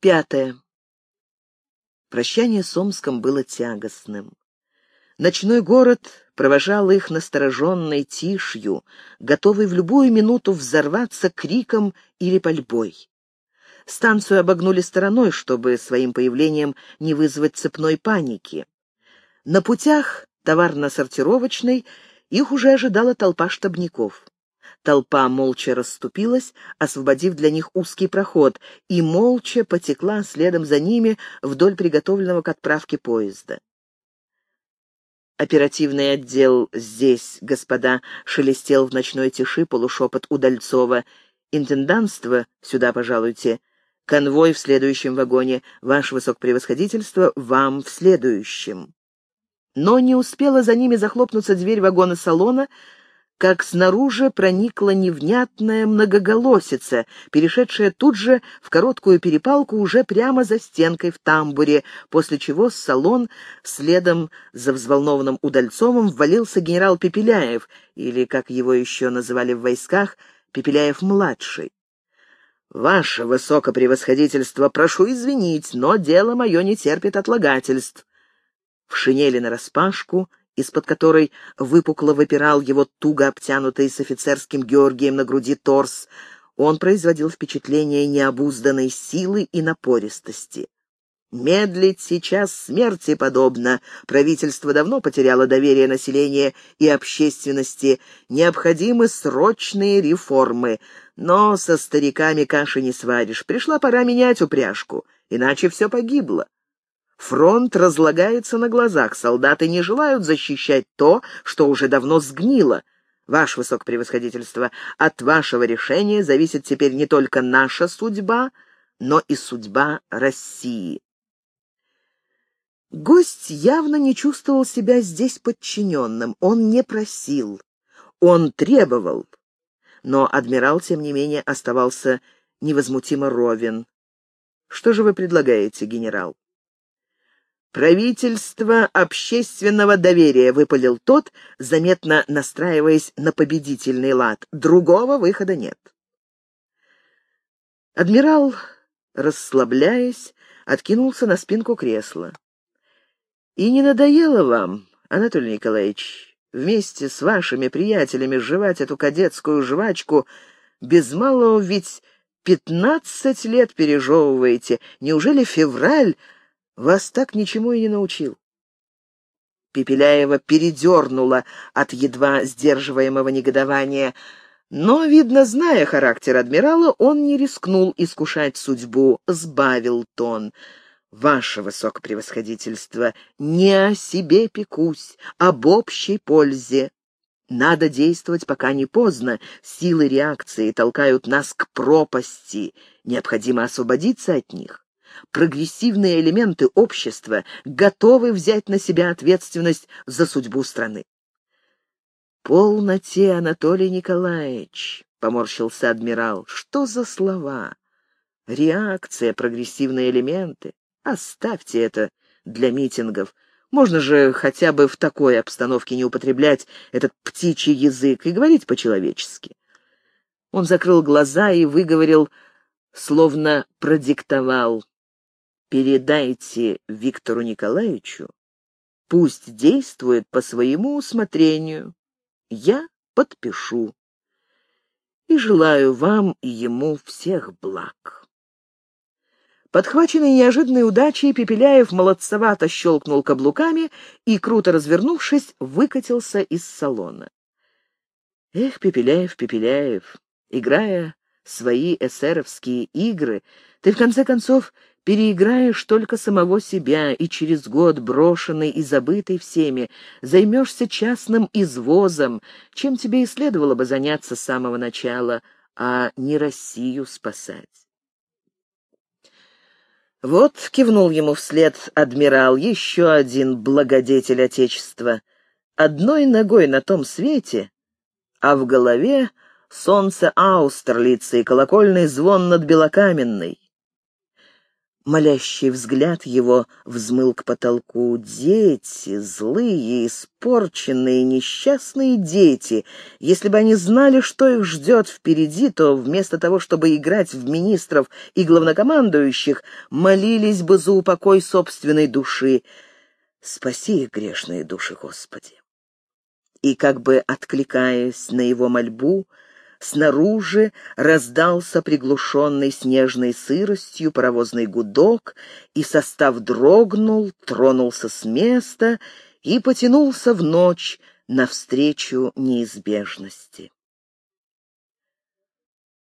Пятое. Прощание с Омском было тягостным. Ночной город провожал их настороженной тишью, готовый в любую минуту взорваться криком или пальбой. Станцию обогнули стороной, чтобы своим появлением не вызвать цепной паники. На путях товарно-сортировочной их уже ожидала толпа штабников. Толпа молча расступилась, освободив для них узкий проход, и молча потекла следом за ними вдоль приготовленного к отправке поезда. «Оперативный отдел здесь, господа», — шелестел в ночной тиши полушепот Удальцова. «Интендантство сюда, пожалуйте. Конвой в следующем вагоне. Ваше высокопревосходительство вам в следующем». Но не успела за ними захлопнуться дверь вагона салона, как снаружи проникла невнятная многоголосица, перешедшая тут же в короткую перепалку уже прямо за стенкой в тамбуре, после чего в салон следом за взволнованным Удальцовым ввалился генерал Пепеляев, или, как его еще называли в войсках, Пепеляев-младший. «Ваше высокопревосходительство, прошу извинить, но дело мое не терпит отлагательств». В шинели нараспашку, из-под которой выпукло выпирал его туго обтянутый с офицерским Георгием на груди торс, он производил впечатление необузданной силы и напористости. Медлить сейчас смерти подобно. Правительство давно потеряло доверие населения и общественности. Необходимы срочные реформы. Но со стариками каши не сваришь. Пришла пора менять упряжку, иначе все погибло. Фронт разлагается на глазах, солдаты не желают защищать то, что уже давно сгнило. Ваше Высокопревосходительство, от вашего решения зависит теперь не только наша судьба, но и судьба России. Гость явно не чувствовал себя здесь подчиненным, он не просил, он требовал. Но адмирал, тем не менее, оставался невозмутимо ровен. «Что же вы предлагаете, генерал?» «Правительство общественного доверия», — выпалил тот, заметно настраиваясь на победительный лад. «Другого выхода нет». Адмирал, расслабляясь, откинулся на спинку кресла. «И не надоело вам, Анатолий Николаевич, вместе с вашими приятелями жевать эту кадетскую жвачку, без малого ведь пятнадцать лет пережевываете. Неужели февраль вас так ничему и не научил. Пепеляева передернула от едва сдерживаемого негодования, но, видно, зная характер адмирала, он не рискнул искушать судьбу, сбавил тон. «Ваше высокопревосходительство, не о себе пекусь, об общей пользе. Надо действовать, пока не поздно. Силы реакции толкают нас к пропасти. Необходимо освободиться от них прогрессивные элементы общества готовы взять на себя ответственность за судьбу страны. «Полноте, Анатолий Николаевич», — поморщился адмирал, — «что за слова? Реакция, прогрессивные элементы. Оставьте это для митингов. Можно же хотя бы в такой обстановке не употреблять этот птичий язык и говорить по-человечески». Он закрыл глаза и выговорил, словно продиктовал передайте Виктору Николаевичу, пусть действует по своему усмотрению. Я подпишу. И желаю вам и ему всех благ. Подхваченный неожиданной удачей, Пепеляев молодцевато щелкнул каблуками и, круто развернувшись, выкатился из салона. Эх, Пепеляев, Пепеляев, играя свои эсеровские игры, ты, в конце концов, переиграешь только самого себя, и через год, брошенный и забытый всеми, займешься частным извозом, чем тебе и следовало бы заняться с самого начала, а не Россию спасать. Вот кивнул ему вслед адмирал, еще один благодетель Отечества. Одной ногой на том свете, а в голове солнце Аустерлицы и колокольный звон над Белокаменной. Молящий взгляд его взмыл к потолку. Дети, злые, испорченные, несчастные дети. Если бы они знали, что их ждет впереди, то вместо того, чтобы играть в министров и главнокомандующих, молились бы за упокой собственной души. Спаси их грешные души, Господи. И как бы откликаясь на его мольбу, Снаружи раздался приглушенный снежной сыростью паровозный гудок, и состав дрогнул, тронулся с места и потянулся в ночь навстречу неизбежности.